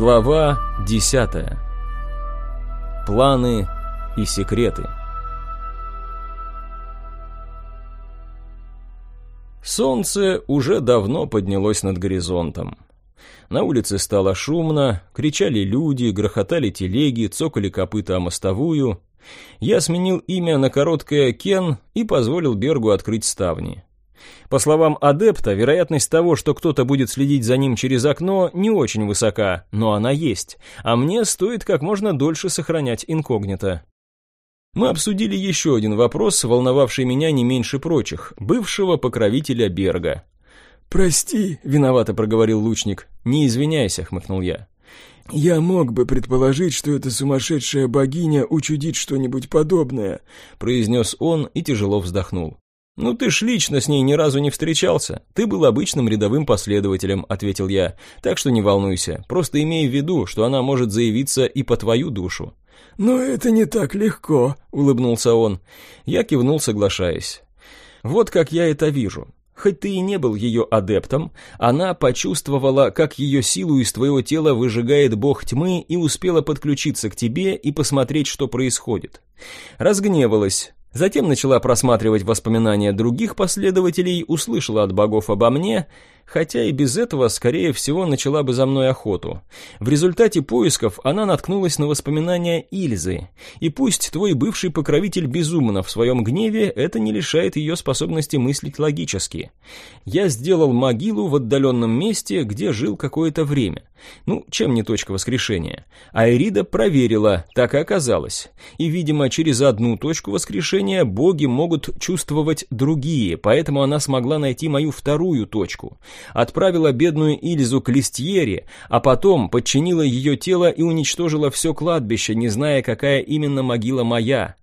Глава 10. Планы и секреты. Солнце уже давно поднялось над горизонтом. На улице стало шумно, кричали люди, грохотали телеги, цокали копыта о мостовую. Я сменил имя на короткое «Кен» и позволил Бергу открыть ставни. По словам адепта, вероятность того, что кто-то будет следить за ним через окно, не очень высока, но она есть, а мне стоит как можно дольше сохранять инкогнито. Мы обсудили еще один вопрос, волновавший меня не меньше прочих, бывшего покровителя Берга. «Прости», — виновато проговорил лучник. «Не извиняйся», — хмыкнул я. «Я мог бы предположить, что эта сумасшедшая богиня учудит что-нибудь подобное», — произнес он и тяжело вздохнул. «Ну ты ж лично с ней ни разу не встречался. Ты был обычным рядовым последователем», — ответил я. «Так что не волнуйся. Просто имей в виду, что она может заявиться и по твою душу». «Но это не так легко», — улыбнулся он. Я кивнул, соглашаясь. «Вот как я это вижу. Хоть ты и не был ее адептом, она почувствовала, как ее силу из твоего тела выжигает бог тьмы и успела подключиться к тебе и посмотреть, что происходит. Разгневалась, Затем начала просматривать воспоминания других последователей, услышала от богов обо мне, хотя и без этого, скорее всего, начала бы за мной охоту. В результате поисков она наткнулась на воспоминания Ильзы, и пусть твой бывший покровитель безумно в своем гневе, это не лишает ее способности мыслить логически. Я сделал могилу в отдаленном месте, где жил какое-то время. Ну, чем не точка воскрешения? Айрида проверила, так и оказалось. И, видимо, через одну точку воскрешения боги могут чувствовать другие, поэтому она смогла найти мою вторую точку отправила бедную Ильзу к Листьере, а потом подчинила ее тело и уничтожила все кладбище, не зная, какая именно могила моя.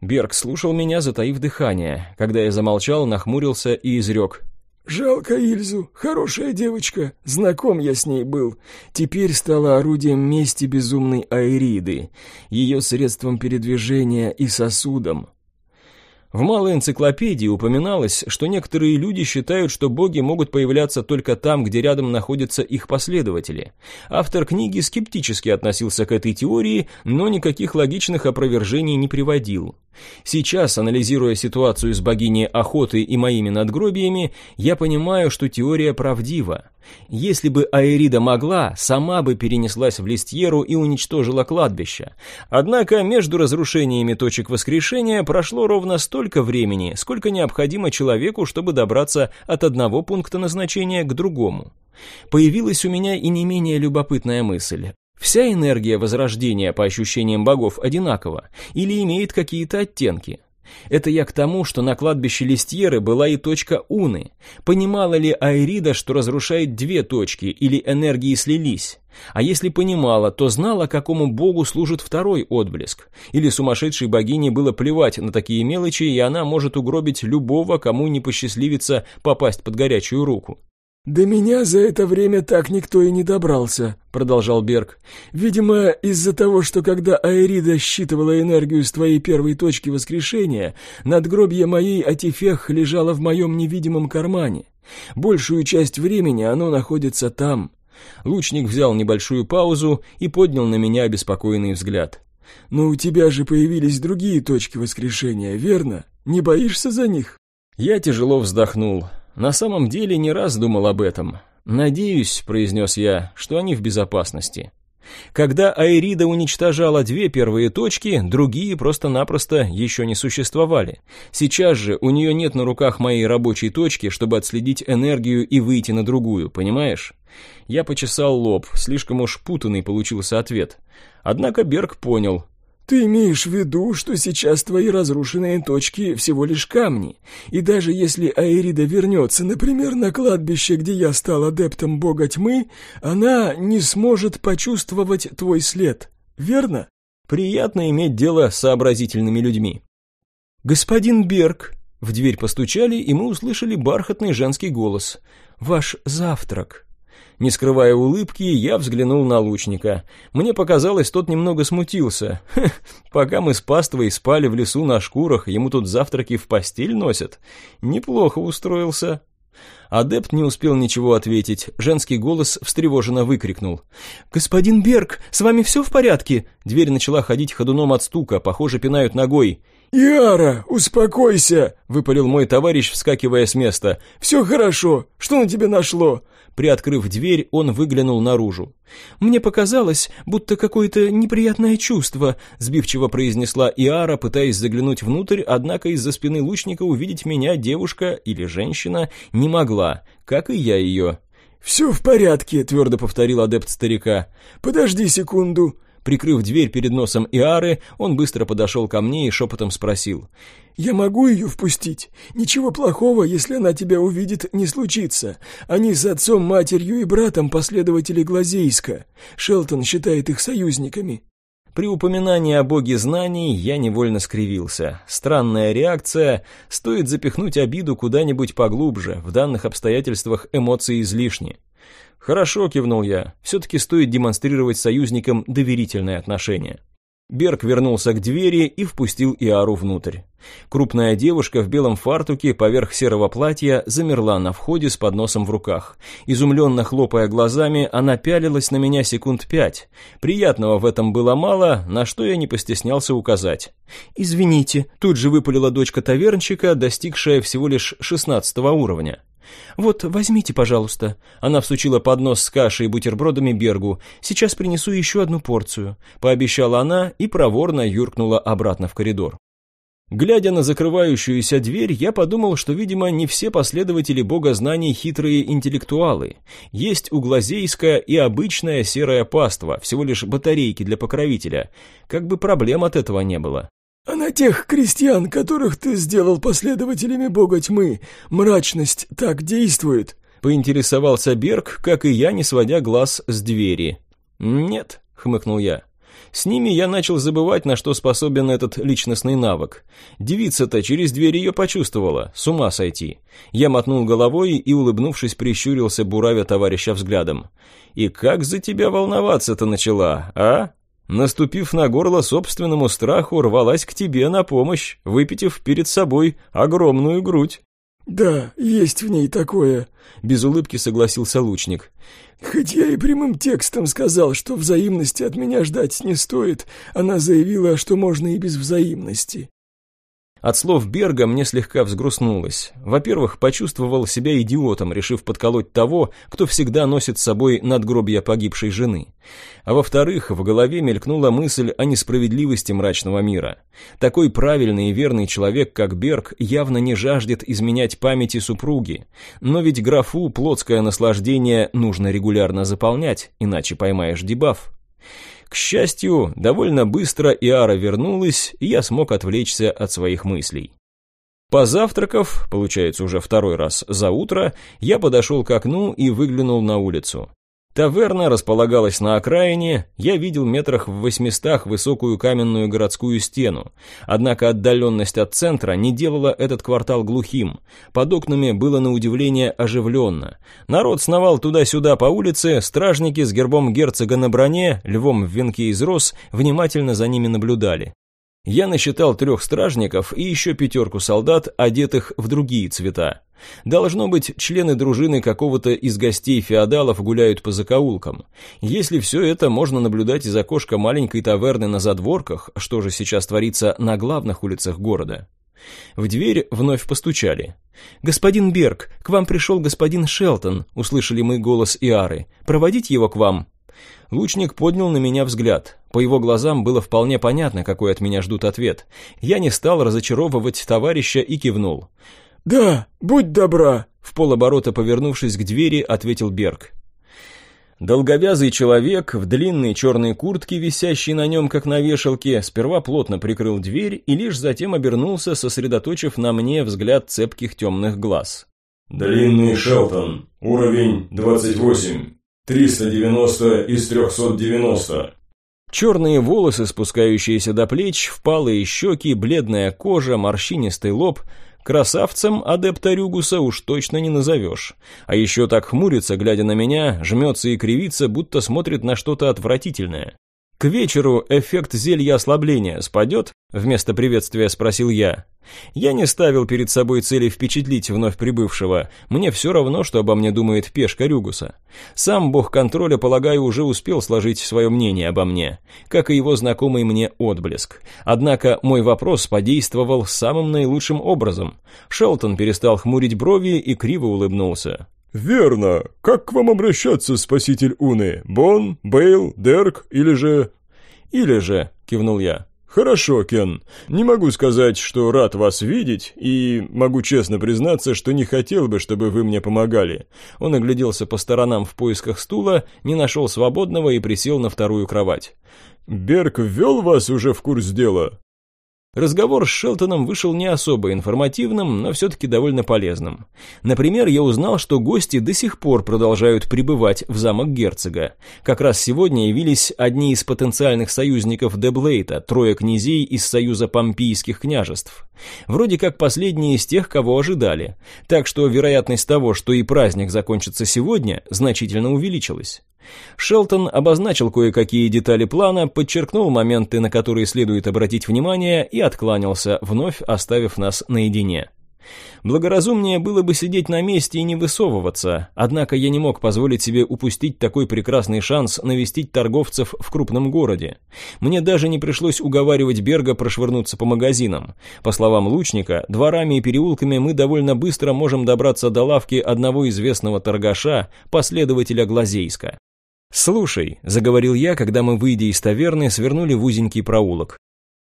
Берг слушал меня, затаив дыхание. Когда я замолчал, нахмурился и изрек. «Жалко Ильзу, хорошая девочка, знаком я с ней был. Теперь стала орудием мести безумной Айриды, ее средством передвижения и сосудом. В малой энциклопедии упоминалось, что некоторые люди считают, что боги могут появляться только там, где рядом находятся их последователи. Автор книги скептически относился к этой теории, но никаких логичных опровержений не приводил. Сейчас, анализируя ситуацию с богиней охоты и моими надгробиями, я понимаю, что теория правдива. Если бы Аэрида могла, сама бы перенеслась в Листьеру и уничтожила кладбище. Однако между разрушениями точек воскрешения прошло ровно столько времени, сколько необходимо человеку, чтобы добраться от одного пункта назначения к другому. Появилась у меня и не менее любопытная мысль. Вся энергия возрождения по ощущениям богов одинакова или имеет какие-то оттенки? Это я к тому, что на кладбище Листьеры была и точка Уны. Понимала ли Айрида, что разрушает две точки, или энергии слились? А если понимала, то знала, какому богу служит второй отблеск. Или сумасшедшей богине было плевать на такие мелочи, и она может угробить любого, кому не посчастливится попасть под горячую руку. «До меня за это время так никто и не добрался», — продолжал Берг. «Видимо, из-за того, что когда Аэрида считывала энергию с твоей первой точки воскрешения, надгробье моей Атифех лежало в моем невидимом кармане. Большую часть времени оно находится там». Лучник взял небольшую паузу и поднял на меня обеспокоенный взгляд. «Но у тебя же появились другие точки воскрешения, верно? Не боишься за них?» Я тяжело вздохнул. На самом деле не раз думал об этом. «Надеюсь», — произнес я, — «что они в безопасности». Когда Айрида уничтожала две первые точки, другие просто-напросто еще не существовали. Сейчас же у нее нет на руках моей рабочей точки, чтобы отследить энергию и выйти на другую, понимаешь? Я почесал лоб, слишком уж путанный получился ответ. Однако Берг понял, ты имеешь в виду, что сейчас твои разрушенные точки всего лишь камни, и даже если Аэрида вернется, например, на кладбище, где я стал адептом бога тьмы, она не сможет почувствовать твой след, верно? Приятно иметь дело с сообразительными людьми. Господин Берг, в дверь постучали, и мы услышали бархатный женский голос. Ваш завтрак. Не скрывая улыбки, я взглянул на лучника. Мне показалось, тот немного смутился. Хех, пока мы с паствой спали в лесу на шкурах, ему тут завтраки в постель носят. Неплохо устроился. Адепт не успел ничего ответить. Женский голос встревоженно выкрикнул. «Господин Берг, с вами все в порядке?» Дверь начала ходить ходуном от стука, похоже, пинают ногой. «Иара, успокойся!» — выпалил мой товарищ, вскакивая с места. «Все хорошо. Что на тебя нашло?» Приоткрыв дверь, он выглянул наружу. «Мне показалось, будто какое-то неприятное чувство», сбивчиво произнесла Иара, пытаясь заглянуть внутрь, однако из-за спины лучника увидеть меня девушка или женщина не могла, как и я ее. «Все в порядке», — твердо повторил адепт старика. «Подожди секунду». Прикрыв дверь перед носом Иары, он быстро подошел ко мне и шепотом спросил. «Я могу ее впустить? Ничего плохого, если она тебя увидит, не случится. Они с отцом, матерью и братом последователи Глазейска. Шелтон считает их союзниками». При упоминании о боге знаний я невольно скривился. Странная реакция. Стоит запихнуть обиду куда-нибудь поглубже. В данных обстоятельствах эмоции излишни. «Хорошо», — кивнул я. «Все-таки стоит демонстрировать союзникам доверительное отношение». Берг вернулся к двери и впустил Иару внутрь. Крупная девушка в белом фартуке поверх серого платья замерла на входе с подносом в руках. Изумленно хлопая глазами, она пялилась на меня секунд пять. Приятного в этом было мало, на что я не постеснялся указать. «Извините», — тут же выпалила дочка тавернчика, достигшая всего лишь шестнадцатого уровня. «Вот, возьмите, пожалуйста». Она всучила поднос с кашей и бутербродами Бергу. «Сейчас принесу еще одну порцию», — пообещала она и проворно юркнула обратно в коридор. Глядя на закрывающуюся дверь, я подумал, что, видимо, не все последователи бога знаний хитрые интеллектуалы. Есть углазейская и обычная серая паства, всего лишь батарейки для покровителя. Как бы проблем от этого не было. А на тех крестьян, которых ты сделал последователями бога тьмы, мрачность так действует?» Поинтересовался Берг, как и я, не сводя глаз с двери. «Нет», — хмыкнул я. С ними я начал забывать, на что способен этот личностный навык. Девица-то через дверь ее почувствовала, с ума сойти. Я мотнул головой и, улыбнувшись, прищурился, буравя товарища взглядом. «И как за тебя волноваться-то начала, а?» Наступив на горло собственному страху, рвалась к тебе на помощь, выпитив перед собой огромную грудь. «Да, есть в ней такое», — без улыбки согласился лучник. «Хоть я и прямым текстом сказал, что взаимности от меня ждать не стоит, она заявила, что можно и без взаимности». От слов Берга мне слегка взгрустнулось. Во-первых, почувствовал себя идиотом, решив подколоть того, кто всегда носит с собой надгробья погибшей жены. А во-вторых, в голове мелькнула мысль о несправедливости мрачного мира. Такой правильный и верный человек, как Берг, явно не жаждет изменять памяти супруги. Но ведь графу плотское наслаждение нужно регулярно заполнять, иначе поймаешь дебаф. К счастью, довольно быстро Иара вернулась, и я смог отвлечься от своих мыслей. Позавтракав, получается уже второй раз за утро, я подошел к окну и выглянул на улицу. Таверна располагалась на окраине, я видел метрах в восьмистах высокую каменную городскую стену. Однако отдаленность от центра не делала этот квартал глухим. Под окнами было на удивление оживленно. Народ сновал туда-сюда по улице, стражники с гербом герцога на броне, львом в венке из роз, внимательно за ними наблюдали. Я насчитал трех стражников и еще пятерку солдат, одетых в другие цвета. Должно быть, члены дружины какого-то из гостей феодалов гуляют по закоулкам. Если все это можно наблюдать из окошка маленькой таверны на задворках, что же сейчас творится на главных улицах города? В дверь вновь постучали. «Господин Берг, к вам пришел господин Шелтон», — услышали мы голос Иары. «Проводить его к вам?» Лучник поднял на меня взгляд. По его глазам было вполне понятно, какой от меня ждут ответ. Я не стал разочаровывать товарища и кивнул. «Да, будь добра», — в полоборота повернувшись к двери, ответил Берг. Долговязый человек в длинной черной куртке, висящей на нем, как на вешалке, сперва плотно прикрыл дверь и лишь затем обернулся, сосредоточив на мне взгляд цепких темных глаз. «Длинный Шелтон, уровень 28». 390 из 390. Черные волосы, спускающиеся до плеч, впалые щеки, бледная кожа, морщинистый лоб. Красавцем адепта Рюгуса уж точно не назовешь. А еще так хмурится, глядя на меня, жмется и кривится, будто смотрит на что-то отвратительное. К вечеру эффект зелья ослабления спадет? Вместо приветствия спросил я. Я не ставил перед собой цели впечатлить вновь прибывшего. Мне все равно, что обо мне думает пешка Рюгуса. Сам бог контроля, полагаю, уже успел сложить свое мнение обо мне, как и его знакомый мне отблеск. Однако мой вопрос подействовал самым наилучшим образом. Шелтон перестал хмурить брови и криво улыбнулся. «Верно. Как к вам обращаться, спаситель Уны? Бон, Бейл, Дерк или же...» «Или же», — кивнул я. «Хорошо, Кен. Не могу сказать, что рад вас видеть, и могу честно признаться, что не хотел бы, чтобы вы мне помогали». Он огляделся по сторонам в поисках стула, не нашел свободного и присел на вторую кровать. «Берг ввел вас уже в курс дела?» Разговор с Шелтоном вышел не особо информативным, но все-таки довольно полезным. Например, я узнал, что гости до сих пор продолжают пребывать в замок герцога. Как раз сегодня явились одни из потенциальных союзников Деблейта, трое князей из союза помпийских княжеств. Вроде как последние из тех, кого ожидали. Так что вероятность того, что и праздник закончится сегодня, значительно увеличилась. Шелтон обозначил кое-какие детали плана, подчеркнул моменты, на которые следует обратить внимание, и откланялся, вновь оставив нас наедине. Благоразумнее было бы сидеть на месте и не высовываться, однако я не мог позволить себе упустить такой прекрасный шанс навестить торговцев в крупном городе. Мне даже не пришлось уговаривать Берга прошвырнуться по магазинам. По словам лучника, дворами и переулками мы довольно быстро можем добраться до лавки одного известного торгаша, последователя Глазейска. «Слушай», — заговорил я, когда мы, выйдя из таверны, свернули в узенький проулок.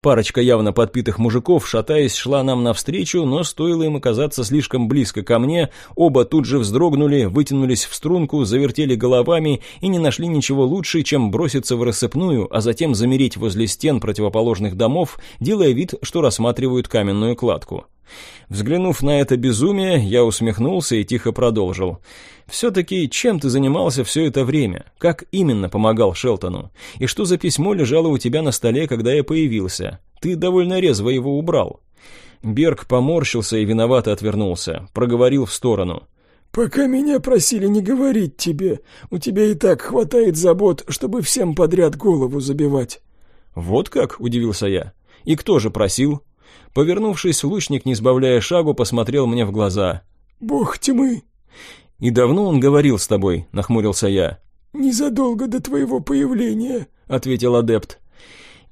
Парочка явно подпитых мужиков, шатаясь, шла нам навстречу, но стоило им оказаться слишком близко ко мне, оба тут же вздрогнули, вытянулись в струнку, завертели головами и не нашли ничего лучше, чем броситься в рассыпную, а затем замереть возле стен противоположных домов, делая вид, что рассматривают каменную кладку. Взглянув на это безумие, я усмехнулся и тихо продолжил. «Все-таки чем ты занимался все это время? Как именно помогал Шелтону? И что за письмо лежало у тебя на столе, когда я появился? Ты довольно резво его убрал». Берг поморщился и виновато отвернулся, проговорил в сторону. «Пока меня просили не говорить тебе, у тебя и так хватает забот, чтобы всем подряд голову забивать». «Вот как?» – удивился я. «И кто же просил?» Повернувшись, лучник, не сбавляя шагу, посмотрел мне в глаза. «Бог тьмы!» «И давно он говорил с тобой?» – нахмурился я. «Незадолго до твоего появления», – ответил адепт.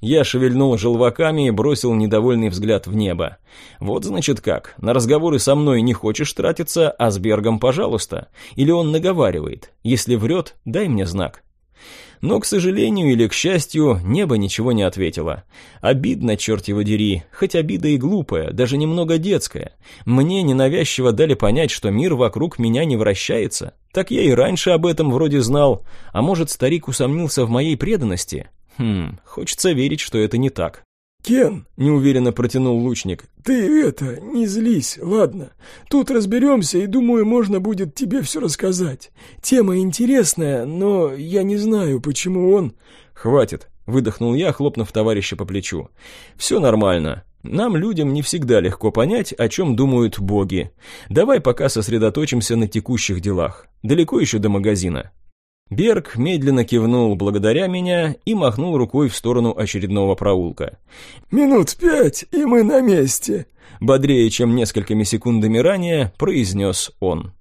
Я шевельнул желваками и бросил недовольный взгляд в небо. Вот значит как, на разговоры со мной не хочешь тратиться, а с Бергом пожалуйста. Или он наговаривает. Если врет, дай мне знак. Но, к сожалению или к счастью, небо ничего не ответило. Обидно, черт его дери, хоть обида и глупая, даже немного детская. Мне ненавязчиво дали понять, что мир вокруг меня не вращается. Так я и раньше об этом вроде знал. А может, старик усомнился в моей преданности? Хм, хочется верить, что это не так. «Кен», — неуверенно протянул лучник, — «ты это, не злись, ладно. Тут разберемся, и думаю, можно будет тебе все рассказать. Тема интересная, но я не знаю, почему он...» «Хватит», — выдохнул я, хлопнув товарища по плечу. «Все нормально. Нам, людям, не всегда легко понять, о чем думают боги. Давай пока сосредоточимся на текущих делах. Далеко еще до магазина». Берг медленно кивнул благодаря меня и махнул рукой в сторону очередного проулка. «Минут пять, и мы на месте», — бодрее, чем несколькими секундами ранее, произнес он.